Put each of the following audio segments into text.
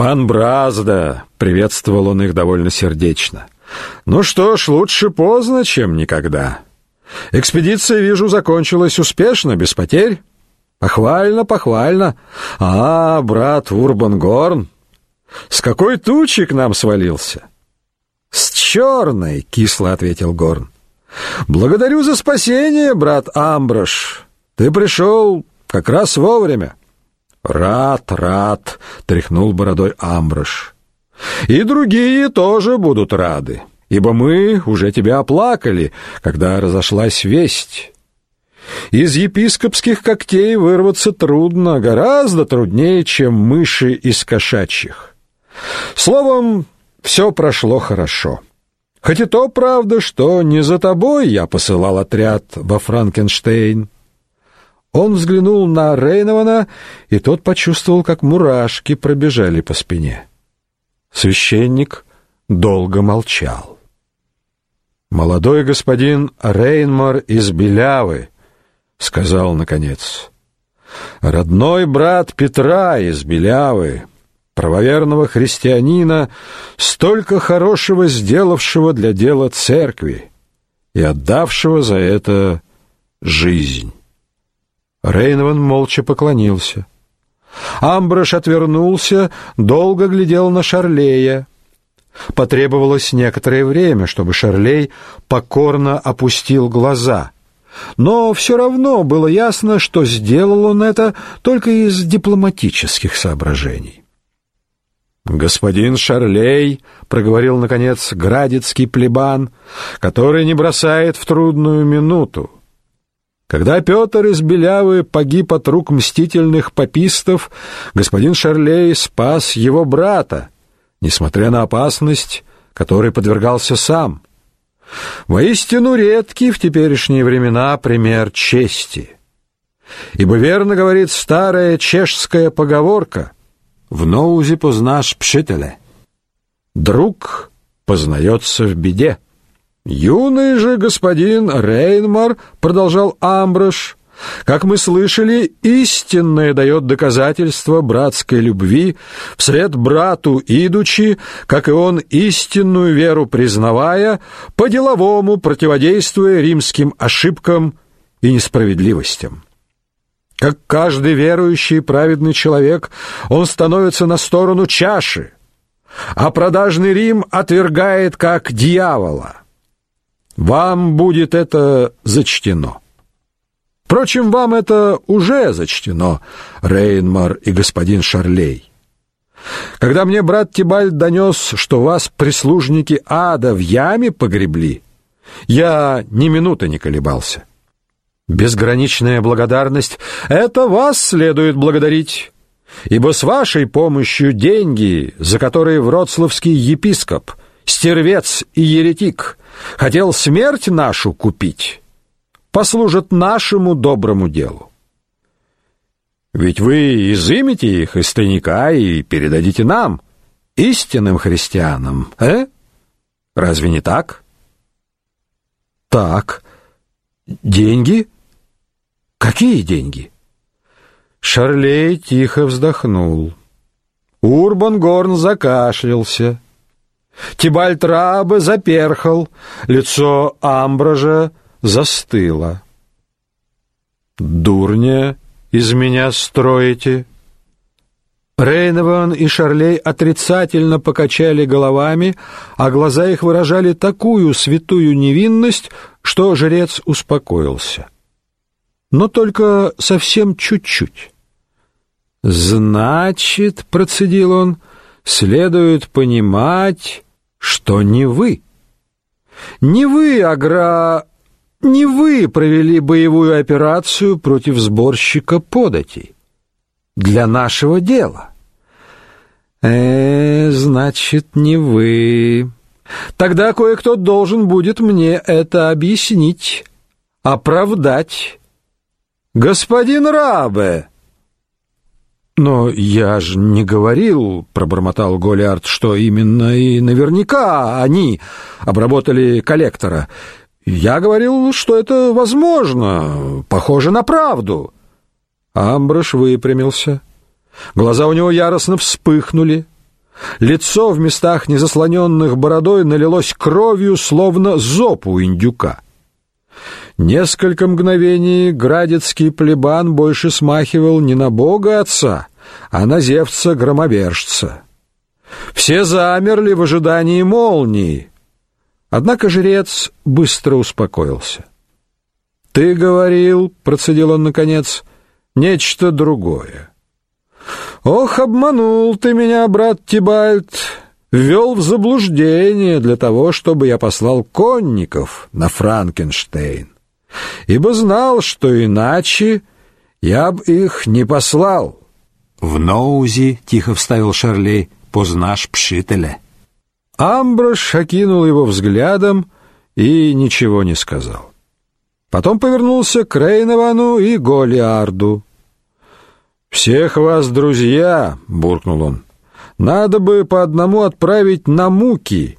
«Пан Бразда!» — приветствовал он их довольно сердечно. «Ну что ж, лучше поздно, чем никогда. Экспедиция, вижу, закончилась успешно, без потерь. Похвально, похвально. А, брат Урбангорн, с какой тучи к нам свалился?» «С черной!» — кисло ответил Горн. «Благодарю за спасение, брат Амброш. Ты пришел как раз вовремя». «Рад, рад!» — тряхнул бородой Амброш. «И другие тоже будут рады, ибо мы уже тебя оплакали, когда разошлась весть». Из епископских когтей вырваться трудно, гораздо труднее, чем мыши из кошачьих. Словом, все прошло хорошо. Хоть и то правда, что не за тобой я посылал отряд во Франкенштейн. Он взглянул на Рейнована, и тот почувствовал, как мурашки пробежали по спине. Священник долго молчал. «Молодой господин Рейнмар из Белявы», — сказал наконец, — «родной брат Петра из Белявы, правоверного христианина, столько хорошего сделавшего для дела церкви и отдавшего за это жизнь. Рейнован молча поклонился. Амброш отвернулся, долго глядел на Шарлея. Потребовалось некоторое время, чтобы Шарлей покорно опустил глаза. Но все равно было ясно, что сделал он это только из дипломатических соображений. «Господин Шарлей», — проговорил, наконец, градецкий плебан, который не бросает в трудную минуту. Когда Петр из Белявы погиб от рук мстительных попистов, господин Шарлей спас его брата, несмотря на опасность, которой подвергался сам. Воистину редкий в теперешние времена пример чести. Ибо верно говорит старая чешская поговорка — в ноузе познашь пшителе. Друг познается в беде. Юный же господин Рейнмар, продолжал Амброш, как мы слышали, истинное дает доказательство братской любви, вслед брату идучи, как и он истинную веру признавая, по-деловому противодействуя римским ошибкам и несправедливостям. Как каждый верующий праведный человек, он становится на сторону чаши, а продажный Рим отвергает как дьявола. Вам будет это зачтено. Впрочем, вам это уже зачтено, Рейнмар и господин Шарлей. Когда мне брат Тибальд донес, что вас прислужники ада в яме погребли, я ни минуты не колебался. Безграничная благодарность — это вас следует благодарить, ибо с вашей помощью деньги, за которые вроцлавский епископ, стервец и еретик, хотел смерть нашу купить, послужат нашему доброму делу. Ведь вы изымете их из тайника и передадите нам, истинным христианам, э? Разве не так? Так. Деньги — Какие деньги? Шарлей тихо вздохнул. Урбан Горн закашлялся. Тибальт Рабе заперхал, лицо Амбража застыло. «Дурня из меня строите?» Рейнован и Шарлей отрицательно покачали головами, а глаза их выражали такую святую невинность, что жрец успокоился но только совсем чуть-чуть. «Значит, — процедил он, — следует понимать, что не вы. Не вы, Агра... Не вы провели боевую операцию против сборщика податей. Для нашего дела. Э, значит, не вы. Тогда кое-кто должен будет мне это объяснить, оправдать». «Господин Рабе!» «Но я же не говорил, — пробормотал Голиард, — что именно и наверняка они обработали коллектора. Я говорил, что это возможно, похоже на правду». Амброш выпрямился. Глаза у него яростно вспыхнули. Лицо в местах, не заслоненных бородой, налилось кровью, словно зоб у индюка. Несколько мгновений градецкий плебан больше смахивал не на бога отца, а на Зевса-громовержца. Все замерли в ожидании молнии. Однако жрец быстро успокоился. «Ты говорил, — процедил он наконец, — нечто другое. Ох, обманул ты меня, брат Тибальт, ввел в заблуждение для того, чтобы я послал конников на Франкенштейн ибо знал, что иначе я б их не послал. В Ноузи тихо вставил Шарлей, познаш пшителя. Амброш окинул его взглядом и ничего не сказал. Потом повернулся к Рейновану и Голиарду. «Всех вас, друзья!» — буркнул он. «Надо бы по одному отправить на муки,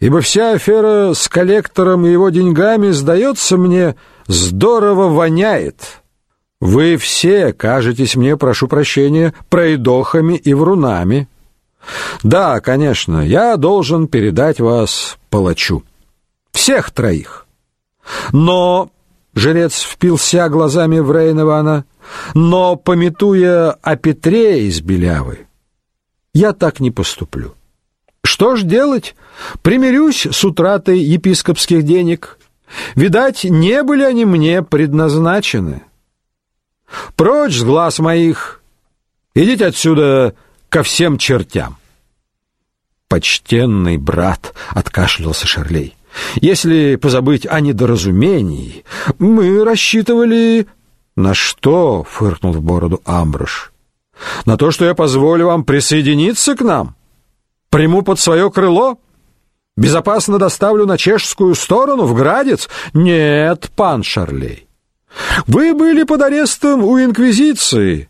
ибо вся афера с коллектором и его деньгами, сдается мне, здорово воняет. Вы все кажетесь мне, прошу прощения, пройдохами и врунами. Да, конечно, я должен передать вас палачу. Всех троих. Но... Жрец впился глазами в Рейнована, но, пометуя о Петре из Белявы, я так не поступлю. Что ж делать? Примирюсь с утратой епископских денег. Видать, не были они мне предназначены. Прочь с глаз моих! Идите отсюда ко всем чертям!» «Почтенный брат!» — откашлялся Шарлей. «Если позабыть о недоразумении, мы рассчитывали...» «На что?» — фыркнул в бороду Амброш. «На то, что я позволю вам присоединиться к нам?» Приму под свое крыло? Безопасно доставлю на чешскую сторону, в Градец? Нет, пан Шарлей. Вы были под арестом у инквизиции.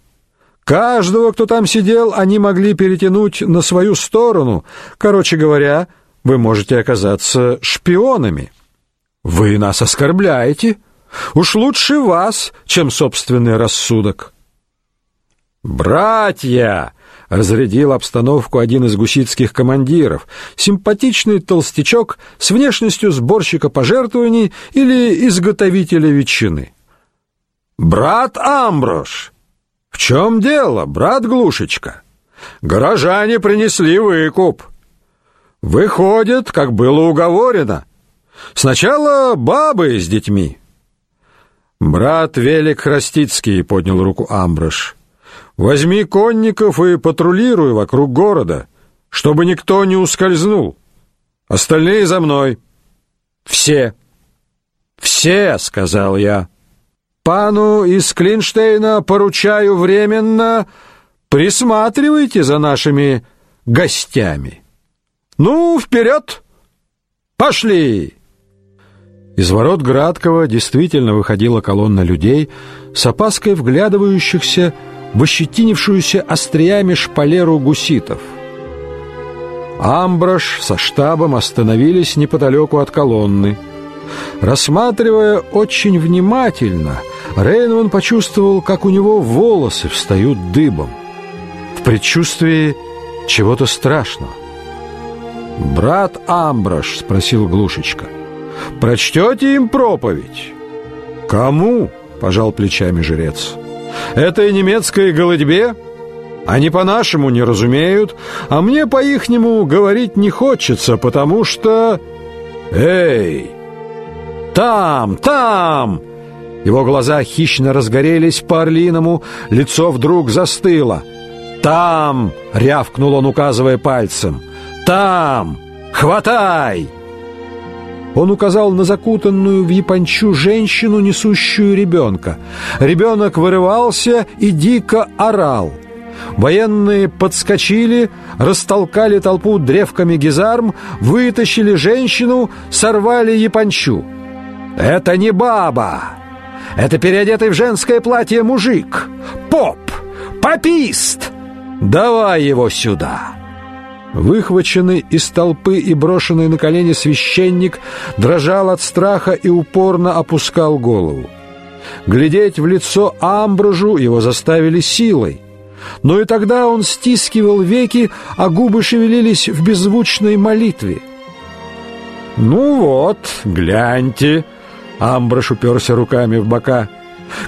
Каждого, кто там сидел, они могли перетянуть на свою сторону. Короче говоря, вы можете оказаться шпионами. Вы нас оскорбляете. Уж лучше вас, чем собственный рассудок. Братья, разрядил обстановку один из гуситских командиров, симпатичный толстячок с внешностью сборщика пожертвований или изготовителя ветчины. «Брат Амброш! В чем дело, брат Глушечка? Горожане принесли выкуп. Выходит, как было уговорено. Сначала бабы с детьми». «Брат Велик Храстицкий», — поднял руку Амброш, — Возьми конников и патрулируй вокруг города, чтобы никто не ускользнул. Остальные за мной. Все. Все, сказал я. Пану из Клинштейна поручаю временно присматривайте за нашими гостями. Ну, вперед! Пошли! Из ворот Градкова действительно выходила колонна людей, с опаской вглядывающихся в ощетинившуюся остриями шпалеру гуситов. Амброш со штабом остановились неподалеку от колонны. Рассматривая очень внимательно, Рейнман почувствовал, как у него волосы встают дыбом. В предчувствии чего-то страшного. «Брат Амброш», — спросил Глушечка, — «прочтете им проповедь?» «Кому?» — пожал плечами жрец. Этой немецкой голодьбе они по-нашему не разумеют, а мне по-ихнему говорить не хочется, потому что... Эй! Там, там! Его глаза хищно разгорелись по-орлиному, лицо вдруг застыло. «Там!» — рявкнул он, указывая пальцем. «Там! Хватай!» Он указал на закутанную в япончу женщину, несущую ребенка. Ребенок вырывался и дико орал. Военные подскочили, растолкали толпу древками гизарм, вытащили женщину, сорвали япончу. «Это не баба! Это переодетый в женское платье мужик! Поп! Попист! Давай его сюда!» Выхваченный из толпы и брошенный на колени священник дрожал от страха и упорно опускал голову. Глядеть в лицо Амброжу его заставили силой. но и тогда он стискивал веки, а губы шевелились в беззвучной молитве. «Ну вот, гляньте!» — Амброш уперся руками в бока.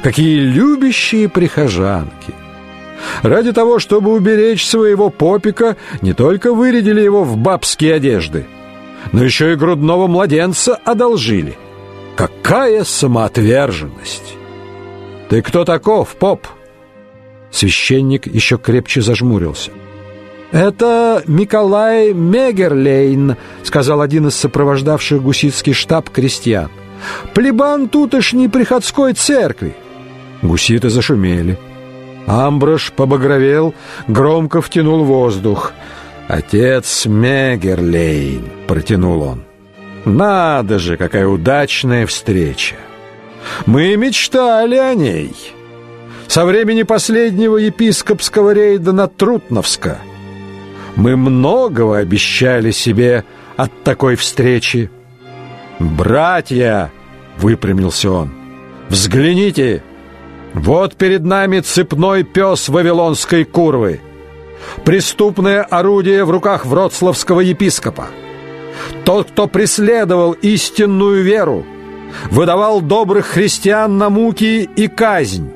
«Какие любящие прихожанки!» Ради того, чтобы уберечь своего попика, не только вырядили его в бабские одежды, но еще и грудного младенца одолжили. Какая самоотверженность! Ты кто таков, поп? Священник еще крепче зажмурился. «Это Николай Мегерлейн», — сказал один из сопровождавших гуситский штаб крестьян. «Плебан тутошней приходской церкви». Гуситы зашумели. Амброш побагровел, громко втянул воздух. «Отец Мегерлейн», — протянул он. «Надо же, какая удачная встреча! Мы мечтали о ней. Со времени последнего епископского рейда на Трутновска мы многого обещали себе от такой встречи. «Братья!» — выпрямился он. «Взгляните!» Вот перед нами цепной пес вавилонской курвы. Преступное орудие в руках вроцлавского епископа. Тот, кто преследовал истинную веру, выдавал добрых христиан на муки и казнь.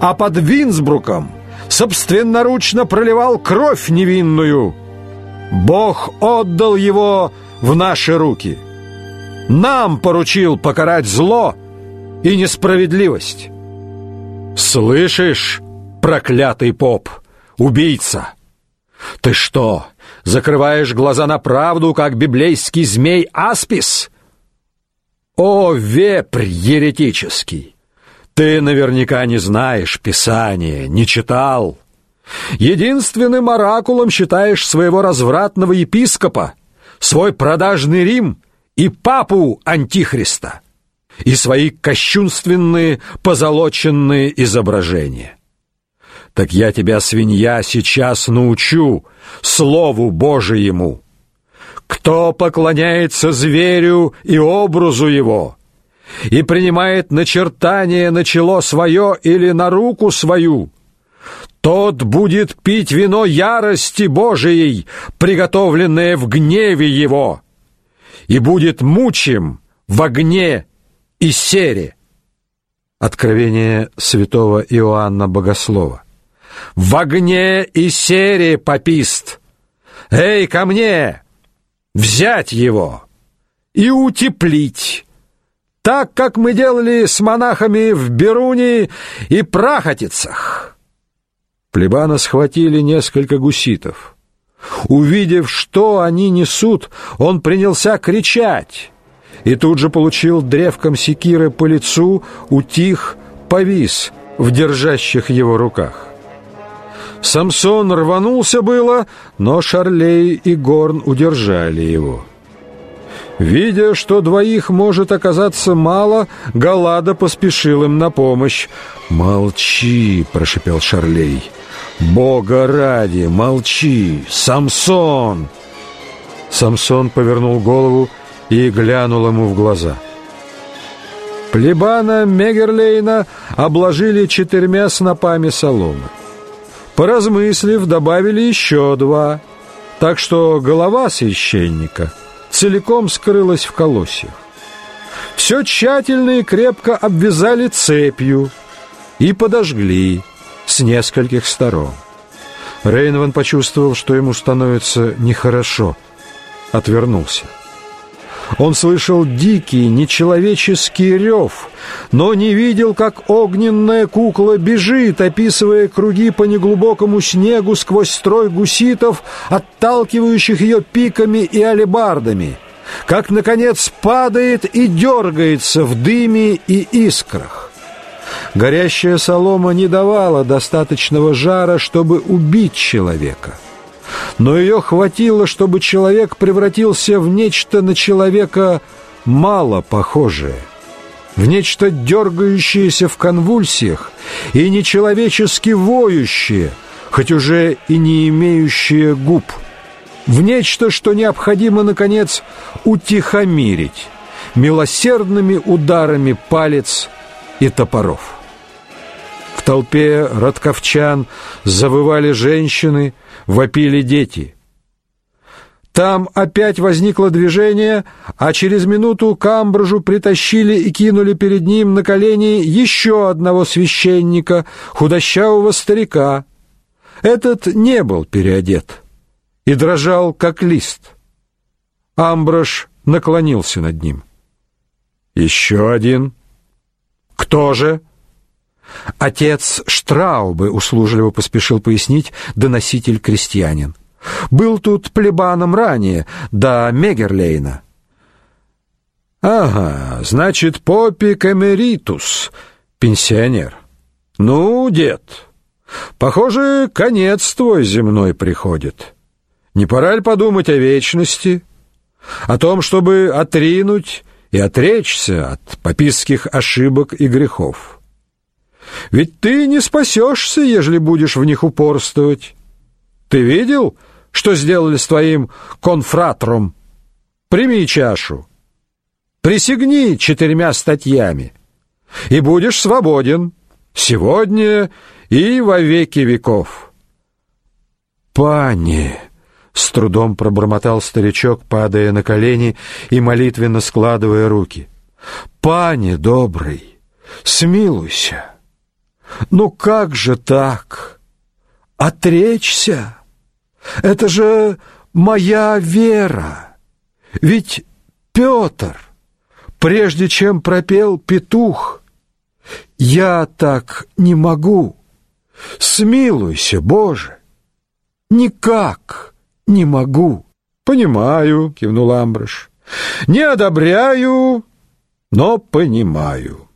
А под Винсбруком собственноручно проливал кровь невинную. Бог отдал его в наши руки. Нам поручил покарать зло — и несправедливость. Слышишь, проклятый поп, убийца? Ты что, закрываешь глаза на правду, как библейский змей Аспис? О, вепрь еретический! Ты наверняка не знаешь Писания, не читал. Единственным оракулом считаешь своего развратного епископа, свой продажный Рим и папу Антихриста и свои кощунственные позолоченные изображения. Так я тебя, свинья, сейчас научу слову Божиему. Кто поклоняется зверю и образу его и принимает начертание на чело свое или на руку свою, тот будет пить вино ярости Божией, приготовленное в гневе его, и будет мучим в огне и сере. Откровение святого Иоанна Богослова. В огне и сере попист. Эй, ко мне! Взять его и утеплить. Так, как мы делали с монахами в Беруни и Прахотицах. Плебана схватили несколько гуситов. Увидев, что они несут, он принялся кричать и тут же получил древком секиры по лицу, утих, повис в держащих его руках. Самсон рванулся было, но Шарлей и Горн удержали его. Видя, что двоих может оказаться мало, Галада поспешил им на помощь. «Молчи!» — прошипел Шарлей. «Бога ради, молчи! Самсон!» Самсон повернул голову и глянул ему в глаза. Плебана Мегерлейна обложили четырьмя снопами соломы. Поразмыслив, добавили еще два, так что голова священника целиком скрылась в колосьях. Все тщательно и крепко обвязали цепью и подожгли с нескольких сторон. Рейнван почувствовал, что ему становится нехорошо, отвернулся. Он слышал дикий, нечеловеческий рев, но не видел, как огненная кукла бежит, описывая круги по неглубокому снегу сквозь строй гуситов, отталкивающих ее пиками и алебардами, как, наконец, падает и дергается в дыме и искрах. Горящая солома не давала достаточного жара, чтобы убить человека — но ее хватило, чтобы человек превратился в нечто на человека мало похожее, в нечто дергающееся в конвульсиях и нечеловечески воющее, хоть уже и не имеющее губ, в нечто, что необходимо, наконец, утихомирить милосердными ударами палец и топоров. Толпе родковчан завывали женщины, вопили дети. Там опять возникло движение, а через минуту к Амброжу притащили и кинули перед ним на колени еще одного священника, худощавого старика. Этот не был переодет и дрожал, как лист. Амброж наклонился над ним. «Еще один. Кто же?» Отец Штраубы услужливо поспешил пояснить доноситель крестьянин. Был тут плебаном ранее, до Мегерлейна. Ага, значит, Попик Эмеритус, пенсионер. Ну, дед, похоже, конец твой земной приходит. Не пора ли подумать о вечности, о том, чтобы отринуть и отречься от попистских ошибок и грехов? Ведь ты не спасешься, ежели будешь в них упорствовать. Ты видел, что сделали с твоим конфратром? Прими чашу. Присягни четырьмя статьями, и будешь свободен сегодня и во веки веков. Пане, с трудом пробормотал старичок, падая на колени и молитвенно складывая руки. Пане добрый, смилуйся. Ну как же так? Отречься? Это же моя вера. Ведь Петр, прежде чем пропел петух, я так не могу. Смилуйся, Боже. Никак не могу. Понимаю, кивнул Амброш. Не одобряю, но понимаю.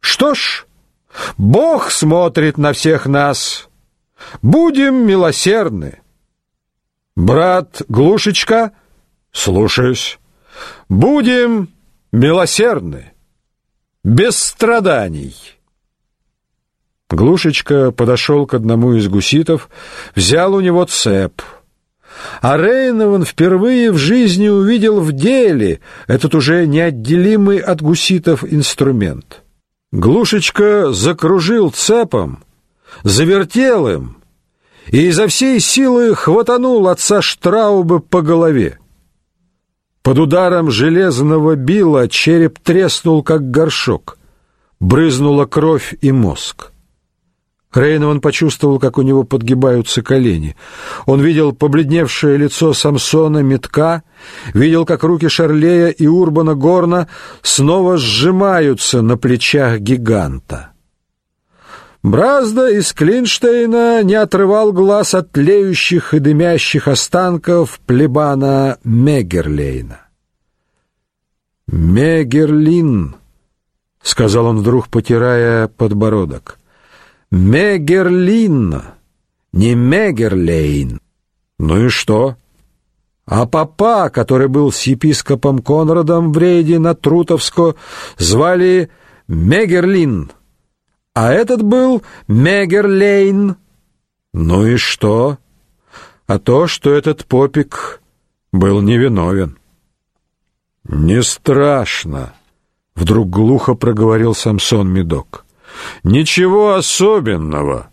Что ж, Бог смотрит на всех нас. Будем милосердны. Брат Глушечка, слушаюсь. Будем милосердны, без страданий. Глушечка подошел к одному из гуситов, взял у него цеп. А Рейнован впервые в жизни увидел в деле этот уже неотделимый от гуситов инструмент. Глушечка закружил цепом, завертел им и изо всей силы хватанул отца Штрауба по голове. Под ударом железного била череп треснул, как горшок. Брызнула кровь и мозг. Рейнован почувствовал, как у него подгибаются колени. Он видел побледневшее лицо Самсона Метка, видел, как руки Шарлея и Урбана Горна снова сжимаются на плечах гиганта. Бразда из Клинштейна не отрывал глаз от тлеющих и дымящих останков плебана Мегерлейна. «Мегерлин», — сказал он вдруг, потирая подбородок, — «Мегерлин, не Мегерлейн». «Ну и что?» А папа, который был с епископом Конрадом в рейде на Трутовско, звали Мегерлин а этот был Мегерлейн. Ну и что? А то, что этот попик был невиновен. Не страшно, вдруг глухо проговорил Самсон Медок. Ничего особенного.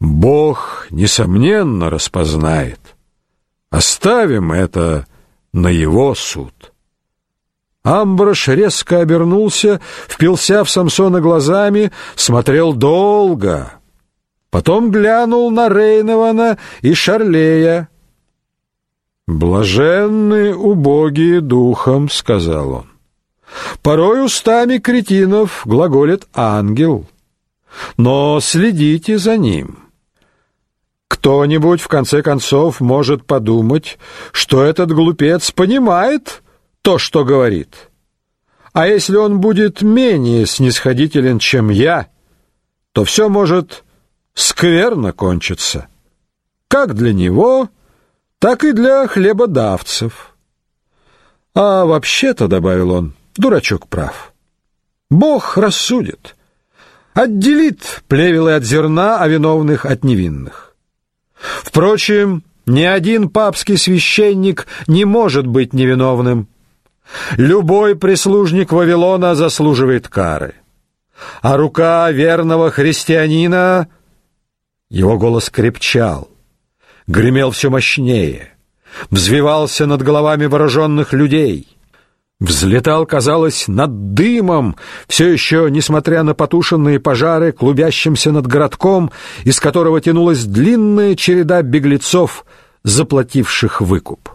Бог несомненно распознает. Оставим это на его суд. Амброш резко обернулся, впился в Самсона глазами, смотрел долго. Потом глянул на Рейнована и Шарлея. «Блаженны убогие духом», — сказал он. «Порой устами кретинов глаголит ангел, но следите за ним». Кто-нибудь, в конце концов, может подумать, что этот глупец понимает, то, что говорит. А если он будет менее снисходителен, чем я, то все может скверно кончиться. Как для него, так и для хлебодавцев. А вообще-то, добавил он, дурачок прав. Бог рассудит, отделит плевелы от зерна, а виновных от невинных. Впрочем, ни один папский священник не может быть невиновным. Любой прислужник Вавилона заслуживает кары. а рука верного христианина...» Его голос крепчал, гремел все мощнее, взвивался над головами вооруженных людей, взлетал, казалось, над дымом, все еще, несмотря на потушенные пожары, клубящимся над городком, из которого тянулась длинная череда беглецов, заплативших выкуп.